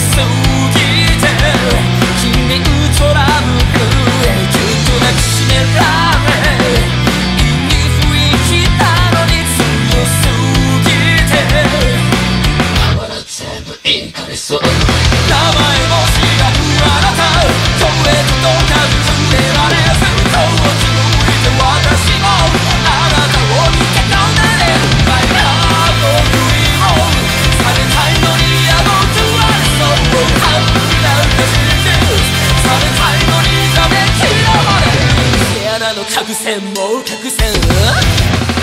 sou 角栓もう角栓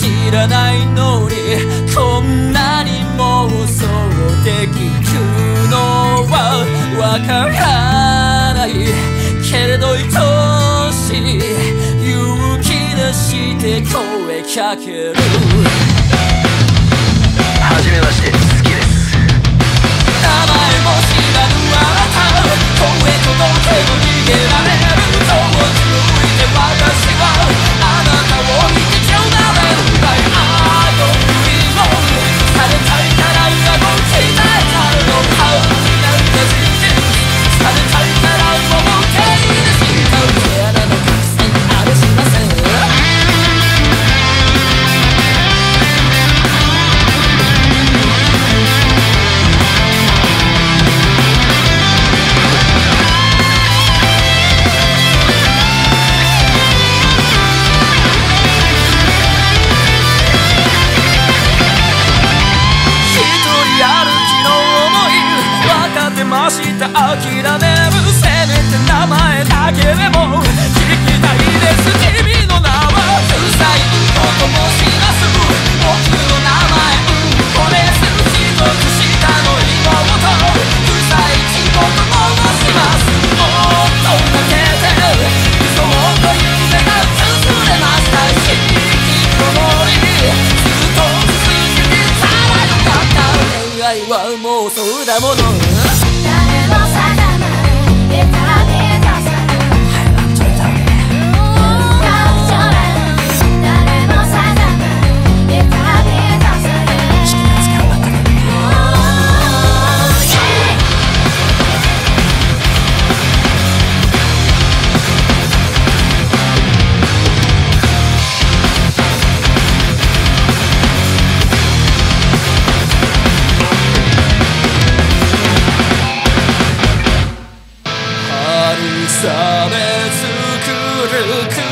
知らないのにこんなに妄想できるのはわからないけれど愛しい勇気出して声かける愛はもうそうだもの。冷め作る